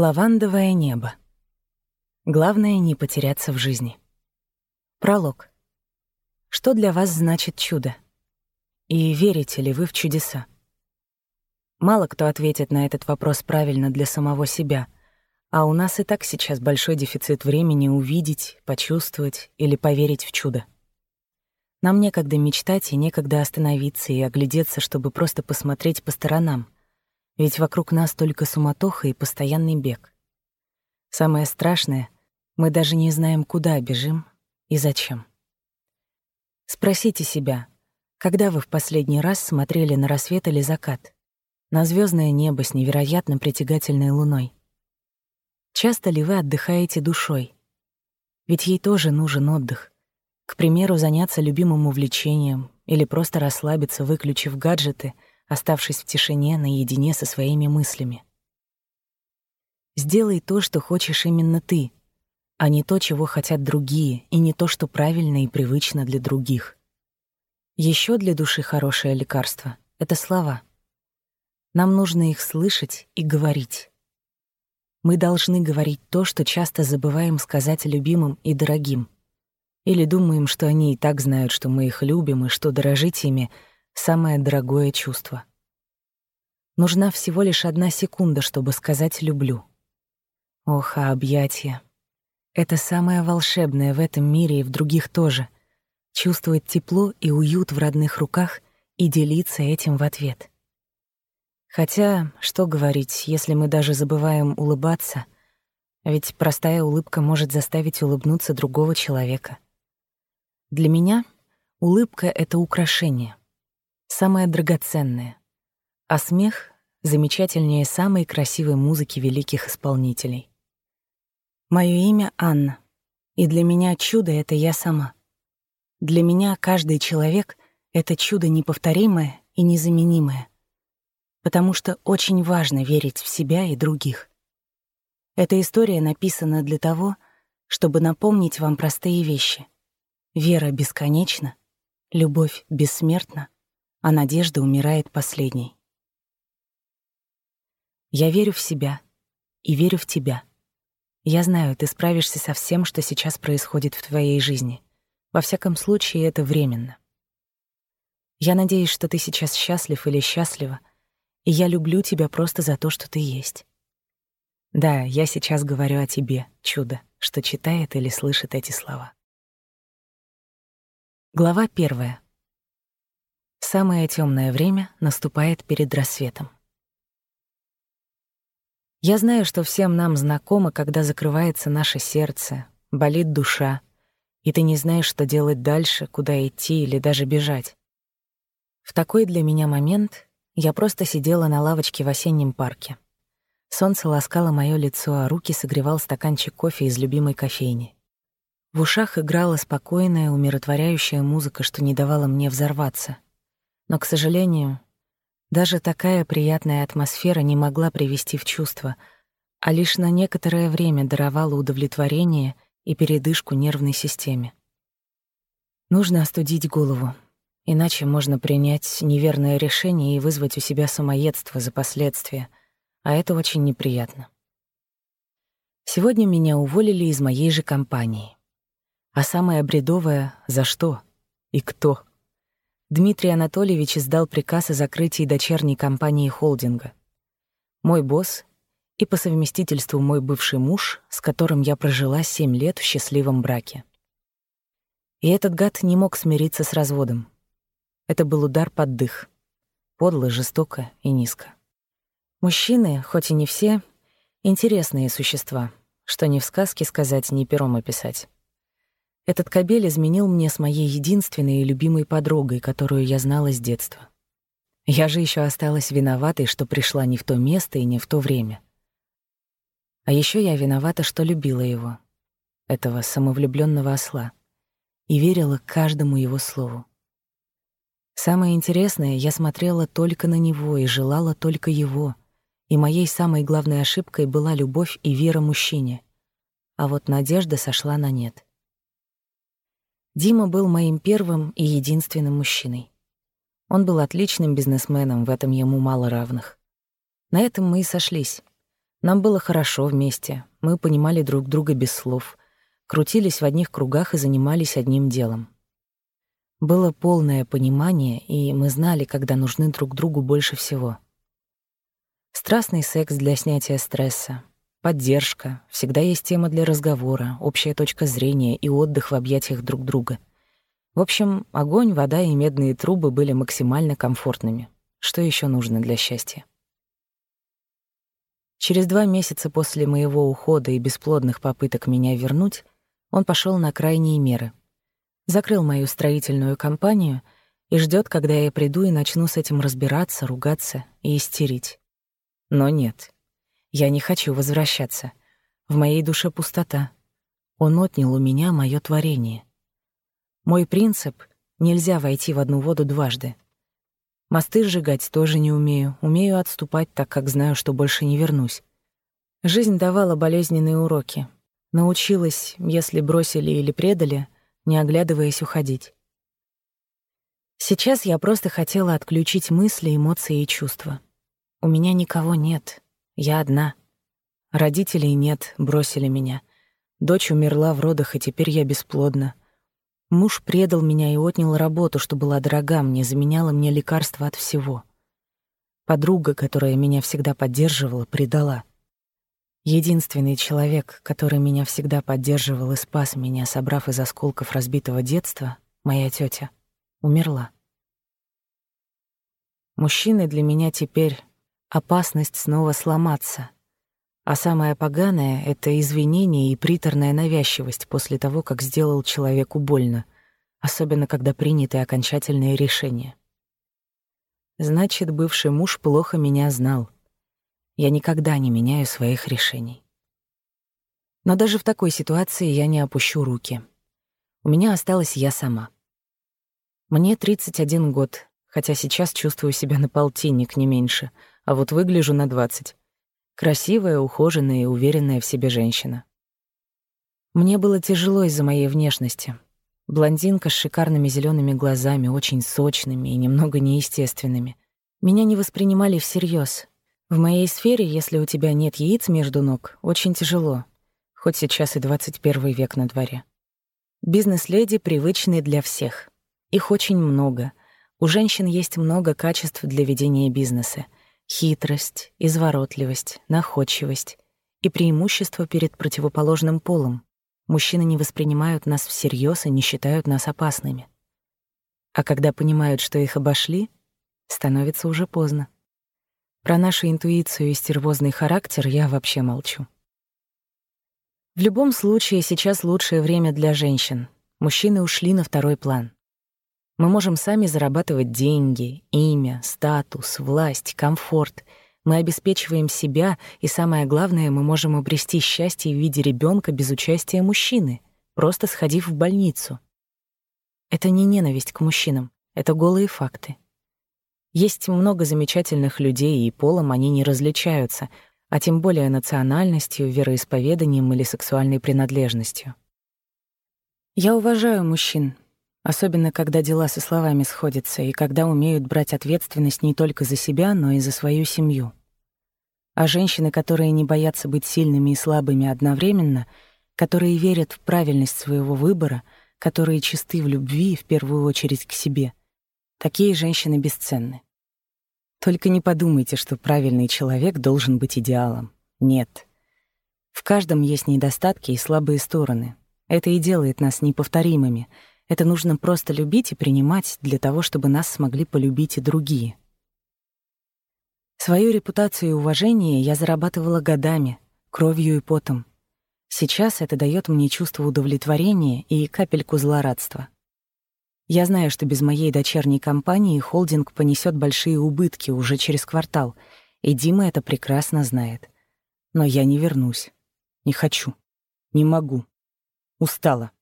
Лавандовое небо. Главное — не потеряться в жизни. Пролог. Что для вас значит чудо? И верите ли вы в чудеса? Мало кто ответит на этот вопрос правильно для самого себя, а у нас и так сейчас большой дефицит времени увидеть, почувствовать или поверить в чудо. Нам некогда мечтать и некогда остановиться и оглядеться, чтобы просто посмотреть по сторонам — ведь вокруг нас только суматоха и постоянный бег. Самое страшное — мы даже не знаем, куда бежим и зачем. Спросите себя, когда вы в последний раз смотрели на рассвет или закат, на звездное небо с невероятно притягательной луной? Часто ли вы отдыхаете душой? Ведь ей тоже нужен отдых. К примеру, заняться любимым увлечением или просто расслабиться, выключив гаджеты — оставшись в тишине наедине со своими мыслями. Сделай то, что хочешь именно ты, а не то, чего хотят другие, и не то, что правильно и привычно для других. Еще для души хорошее лекарство — это слова. Нам нужно их слышать и говорить. Мы должны говорить то, что часто забываем сказать любимым и дорогим. Или думаем, что они и так знают, что мы их любим и что дорожить ими — самое дорогое чувство. Нужна всего лишь одна секунда, чтобы сказать «люблю». Ох, а объятия. Это самое волшебное в этом мире и в других тоже. Чувствовать тепло и уют в родных руках и делиться этим в ответ. Хотя, что говорить, если мы даже забываем улыбаться, ведь простая улыбка может заставить улыбнуться другого человека. Для меня улыбка — это украшение самое драгоценное, а смех — замечательнее самой красивой музыки великих исполнителей. Мое имя Анна, и для меня чудо — это я сама. Для меня каждый человек — это чудо неповторимое и незаменимое, потому что очень важно верить в себя и других. Эта история написана для того, чтобы напомнить вам простые вещи. Вера бесконечна, любовь бессмертна, а надежда умирает последней. Я верю в себя и верю в тебя. Я знаю, ты справишься со всем, что сейчас происходит в твоей жизни. Во всяком случае, это временно. Я надеюсь, что ты сейчас счастлив или счастлива, и я люблю тебя просто за то, что ты есть. Да, я сейчас говорю о тебе, чудо, что читает или слышит эти слова. Глава первая. Самое темное время наступает перед рассветом. Я знаю, что всем нам знакомо, когда закрывается наше сердце, болит душа, и ты не знаешь, что делать дальше, куда идти или даже бежать. В такой для меня момент я просто сидела на лавочке в осеннем парке. Солнце ласкало моё лицо, а руки согревал стаканчик кофе из любимой кофейни. В ушах играла спокойная, умиротворяющая музыка, что не давала мне взорваться — но, к сожалению, даже такая приятная атмосфера не могла привести в чувство, а лишь на некоторое время даровала удовлетворение и передышку нервной системе. Нужно остудить голову, иначе можно принять неверное решение и вызвать у себя самоедство за последствия, а это очень неприятно. Сегодня меня уволили из моей же компании. А самое бредовое — за что и кто — Дмитрий Анатольевич издал приказ о закрытии дочерней компании холдинга. Мой босс и по совместительству мой бывший муж, с которым я прожила семь лет в счастливом браке. И этот гад не мог смириться с разводом. Это был удар под дых. Подло, жестоко и низко. Мужчины, хоть и не все, интересные существа, что ни в сказке сказать, ни пером описать. Этот кабель изменил мне с моей единственной и любимой подругой, которую я знала с детства. Я же еще осталась виноватой, что пришла не в то место и не в то время. А еще я виновата, что любила его, этого самовлюбленного осла, и верила каждому его слову. Самое интересное, я смотрела только на него и желала только его, и моей самой главной ошибкой была любовь и вера мужчине, а вот надежда сошла на нет. Дима был моим первым и единственным мужчиной. Он был отличным бизнесменом, в этом ему мало равных. На этом мы и сошлись. Нам было хорошо вместе, мы понимали друг друга без слов, крутились в одних кругах и занимались одним делом. Было полное понимание, и мы знали, когда нужны друг другу больше всего. Страстный секс для снятия стресса, поддержка, всегда есть тема для разговора, общая точка зрения и отдых в объятиях друг друга. В общем, огонь, вода и медные трубы были максимально комфортными. Что еще нужно для счастья? Через два месяца после моего ухода и бесплодных попыток меня вернуть, он пошел на крайние меры. Закрыл мою строительную компанию и ждет, когда я приду и начну с этим разбираться, ругаться и истерить. Но нет. Я не хочу возвращаться. В моей душе пустота. Он отнял у меня мое творение. Мой принцип — нельзя войти в одну воду дважды — Мосты сжигать тоже не умею. Умею отступать, так как знаю, что больше не вернусь. Жизнь давала болезненные уроки. Научилась, если бросили или предали, не оглядываясь уходить. Сейчас я просто хотела отключить мысли, эмоции и чувства. У меня никого нет. Я одна. Родителей нет, бросили меня. Дочь умерла в родах, и теперь я бесплодна. Муж предал меня и отнял работу, что была дорога мне, заменяла мне лекарства от всего. Подруга, которая меня всегда поддерживала, предала. Единственный человек, который меня всегда поддерживал и спас меня, собрав из осколков разбитого детства, моя тетя, умерла. Мужчины для меня теперь опасность снова сломаться — а самое поганое — это извинение и приторная навязчивость после того, как сделал человеку больно, особенно когда приняты окончательные решения. Значит, бывший муж плохо меня знал. Я никогда не меняю своих решений. Но даже в такой ситуации я не опущу руки. У меня осталась я сама. Мне 31 год, хотя сейчас чувствую себя на полтинник, не меньше, а вот выгляжу на 20. Красивая, ухоженная и уверенная в себе женщина. Мне было тяжело из-за моей внешности. Блондинка с шикарными зелеными глазами, очень сочными и немного неестественными. Меня не воспринимали всерьез. В моей сфере, если у тебя нет яиц между ног, очень тяжело. Хоть сейчас и 21 век на дворе. Бизнес-леди привычны для всех. Их очень много. У женщин есть много качеств для ведения бизнеса — хитрость, изворотливость, находчивость и преимущество перед противоположным полом. Мужчины не воспринимают нас всерьез и не считают нас опасными. А когда понимают, что их обошли, становится уже поздно. Про нашу интуицию и стервозный характер я вообще молчу. В любом случае, сейчас лучшее время для женщин. Мужчины ушли на второй план. Мы можем сами зарабатывать деньги, имя, статус, власть, комфорт. Мы обеспечиваем себя, и самое главное, мы можем обрести счастье в виде ребенка без участия мужчины, просто сходив в больницу. Это не ненависть к мужчинам, это голые факты. Есть много замечательных людей, и полом они не различаются, а тем более национальностью, вероисповеданием или сексуальной принадлежностью. Я уважаю мужчин, Особенно, когда дела со словами сходятся и когда умеют брать ответственность не только за себя, но и за свою семью. А женщины, которые не боятся быть сильными и слабыми одновременно, которые верят в правильность своего выбора, которые чисты в любви в первую очередь к себе, такие женщины бесценны. Только не подумайте, что правильный человек должен быть идеалом. Нет. В каждом есть недостатки и слабые стороны. Это и делает нас неповторимыми — это нужно просто любить и принимать для того, чтобы нас смогли полюбить и другие. Свою репутацию и уважение я зарабатывала годами, кровью и потом. Сейчас это дает мне чувство удовлетворения и капельку злорадства. Я знаю, что без моей дочерней компании холдинг понесет большие убытки уже через квартал, и Дима это прекрасно знает. Но я не вернусь. Не хочу. Не могу. Устала.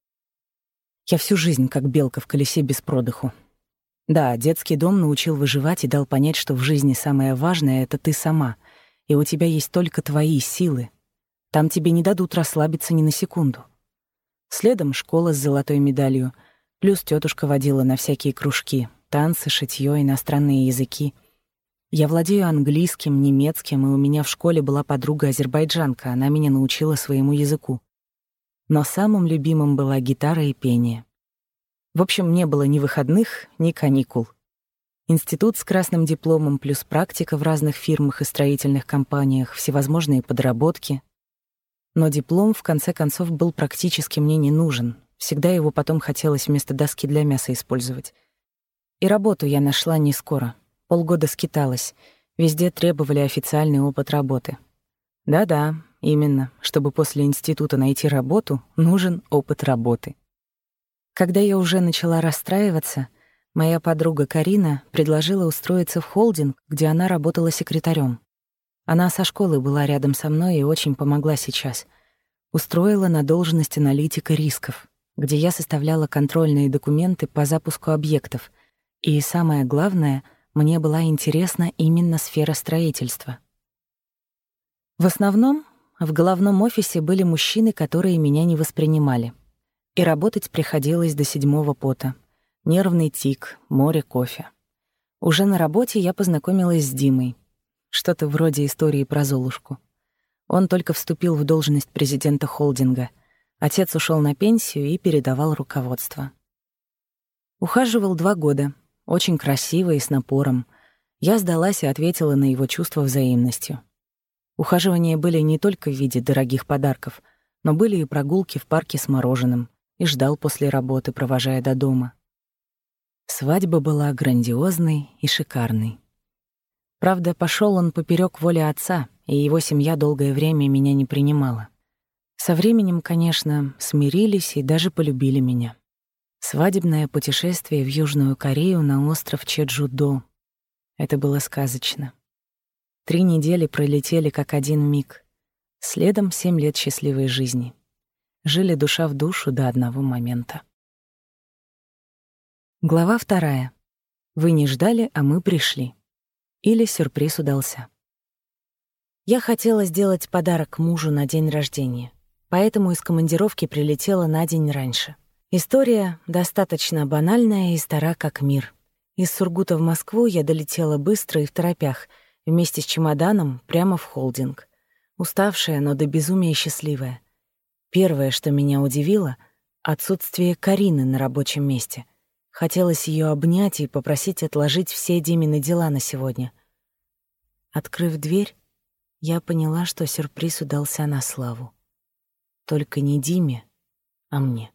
Я всю жизнь как белка в колесе без продыху. Да, детский дом научил выживать и дал понять, что в жизни самое важное — это ты сама, и у тебя есть только твои силы. Там тебе не дадут расслабиться ни на секунду. Следом школа с золотой медалью, плюс тетушка водила на всякие кружки, танцы, шитьё, иностранные языки. Я владею английским, немецким, и у меня в школе была подруга-азербайджанка, она меня научила своему языку. Но самым любимым была гитара и пение. В общем, не было ни выходных, ни каникул. Институт с красным дипломом плюс практика в разных фирмах и строительных компаниях, всевозможные подработки. Но диплом, в конце концов, был практически мне не нужен. Всегда его потом хотелось вместо доски для мяса использовать. И работу я нашла не скоро. Полгода скиталась. Везде требовали официальный опыт работы. Да-да, именно. Чтобы после института найти работу, нужен опыт работы. Когда я уже начала расстраиваться, моя подруга Карина предложила устроиться в холдинг, где она работала секретарем. Она со школы была рядом со мной и очень помогла сейчас. Устроила на должность аналитика рисков, где я составляла контрольные документы по запуску объектов. И самое главное — мне была интересна именно сфера строительства. В основном в головном офисе были мужчины, которые меня не воспринимали. И работать приходилось до седьмого пота. Нервный тик, море кофе. Уже на работе я познакомилась с Димой. Что-то вроде истории про Золушку. Он только вступил в должность президента холдинга. Отец ушел на пенсию и передавал руководство. Ухаживал два года — очень красиво и с напором. Я сдалась и ответила на его чувство взаимностью. Ухаживания были не только в виде дорогих подарков, но были и прогулки в парке с мороженым, и ждал после работы, провожая до дома. Свадьба была грандиозной и шикарной. Правда, пошел он поперек воли отца, и его семья долгое время меня не принимала. Со временем, конечно, смирились и даже полюбили меня. Свадебное путешествие в Южную Корею на остров Чеджудо. Это было сказочно. Три недели пролетели как один миг. Следом семь лет счастливой жизни. Жили душа в душу до одного момента. Глава вторая. Вы не ждали, а мы пришли. Или сюрприз удался. Я хотела сделать подарок мужу на день рождения, поэтому из командировки прилетела на день раньше — История достаточно банальная и стара как мир. Из Сургута в Москву я долетела быстро и в торопях, вместе с чемоданом прямо в холдинг. Уставшая, но до безумия счастливая. Первое, что меня удивило — отсутствие Карины на рабочем месте. Хотелось ее обнять и попросить отложить все Димины дела на сегодня. Открыв дверь, я поняла, что сюрприз удался на славу. Только не Диме, а мне.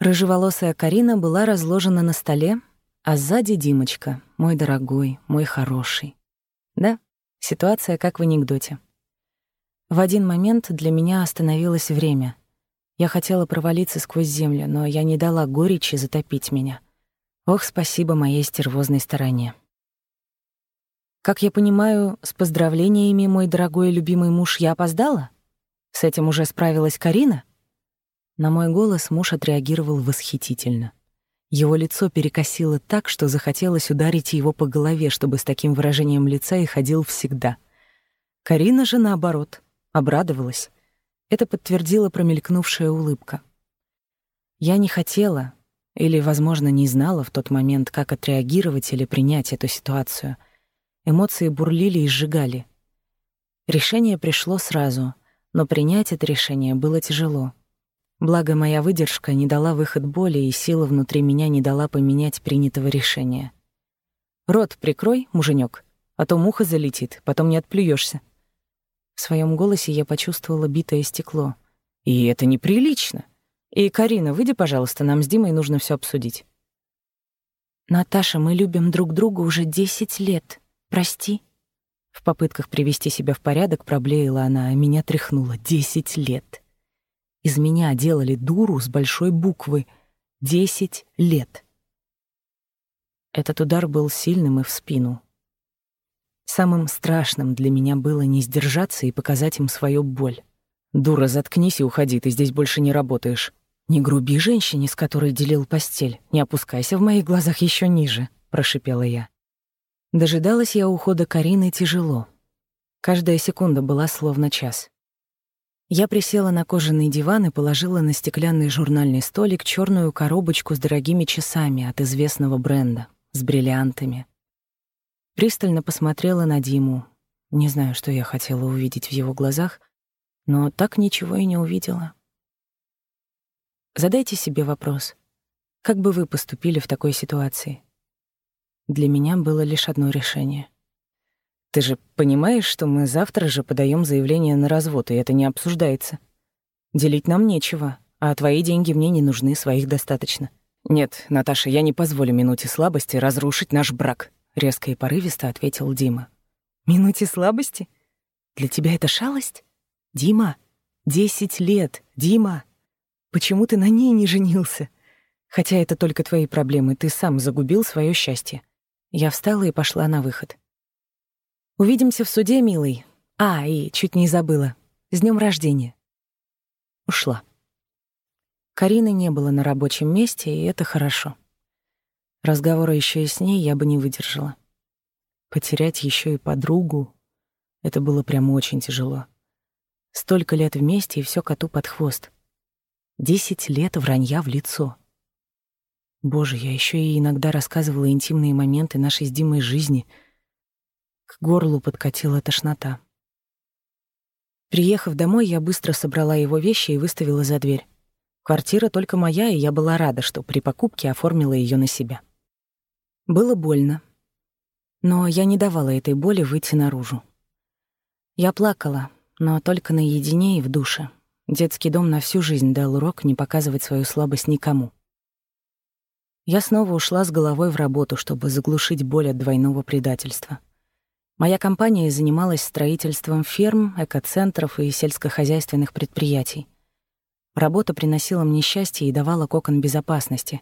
Рыжеволосая Карина была разложена на столе, а сзади Димочка, мой дорогой, мой хороший. Да, ситуация как в анекдоте. В один момент для меня остановилось время. Я хотела провалиться сквозь землю, но я не дала горечи затопить меня. Ох, спасибо моей стервозной стороне. Как я понимаю, с поздравлениями, мой дорогой и любимый муж, я опоздала? С этим уже справилась Карина? На мой голос муж отреагировал восхитительно. Его лицо перекосило так, что захотелось ударить его по голове, чтобы с таким выражением лица и ходил всегда. Карина же, наоборот, обрадовалась. Это подтвердила промелькнувшая улыбка. Я не хотела, или, возможно, не знала в тот момент, как отреагировать или принять эту ситуацию. Эмоции бурлили и сжигали. Решение пришло сразу, но принять это решение было тяжело. Благо, моя выдержка не дала выход боли, и сила внутри меня не дала поменять принятого решения. «Рот прикрой, муженек, а то муха залетит, потом не отплюешься. В своем голосе я почувствовала битое стекло. «И это неприлично. И, Карина, выйди, пожалуйста, нам с Димой нужно все обсудить». «Наташа, мы любим друг друга уже десять лет. Прости». В попытках привести себя в порядок проблеяла она, а меня тряхнуло. «Десять лет». Из меня делали дуру с большой буквы. Десять лет. Этот удар был сильным и в спину. Самым страшным для меня было не сдержаться и показать им свою боль. «Дура, заткнись и уходи, ты здесь больше не работаешь. Не груби женщине, с которой делил постель. Не опускайся в моих глазах еще ниже», — прошипела я. Дожидалась я ухода Карины тяжело. Каждая секунда была словно час. Я присела на кожаный диван и положила на стеклянный журнальный столик черную коробочку с дорогими часами от известного бренда, с бриллиантами. Пристально посмотрела на Диму. Не знаю, что я хотела увидеть в его глазах, но так ничего и не увидела. Задайте себе вопрос. Как бы вы поступили в такой ситуации? Для меня было лишь одно решение. Ты же понимаешь, что мы завтра же подаем заявление на развод, и это не обсуждается. Делить нам нечего, а твои деньги мне не нужны, своих достаточно. Нет, Наташа, я не позволю минуте слабости разрушить наш брак, резко и порывисто ответил Дима. Минуте слабости? Для тебя это шалость? Дима, десять лет, Дима. Почему ты на ней не женился? Хотя это только твои проблемы, ты сам загубил свое счастье. Я встала и пошла на выход. Увидимся в суде, милый. А, и чуть не забыла. С днем рождения. Ушла. Карины не было на рабочем месте, и это хорошо. Разговора еще и с ней я бы не выдержала. Потерять еще и подругу — это было прям очень тяжело. Столько лет вместе, и все коту под хвост. Десять лет вранья в лицо. Боже, я еще и иногда рассказывала интимные моменты нашей с Димой жизни. К горлу подкатила тошнота. Приехав домой, я быстро собрала его вещи и выставила за дверь. Квартира только моя, и я была рада, что при покупке оформила ее на себя. Было больно, но я не давала этой боли выйти наружу. Я плакала, но только наедине и в душе. Детский дом на всю жизнь дал урок не показывать свою слабость никому. Я снова ушла с головой в работу, чтобы заглушить боль от двойного предательства. Моя компания занималась строительством ферм, экоцентров и сельскохозяйственных предприятий. Работа приносила мне счастье и давала кокон безопасности.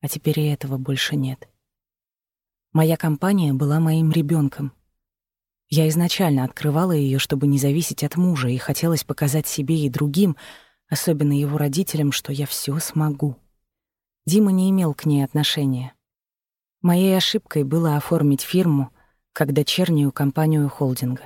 А теперь и этого больше нет. Моя компания была моим ребенком. Я изначально открывала ее, чтобы не зависеть от мужа, и хотелось показать себе и другим, особенно его родителям, что я все смогу. Дима не имел к ней отношения. Моей ошибкой было оформить фирму как дочернюю компанию холдинга.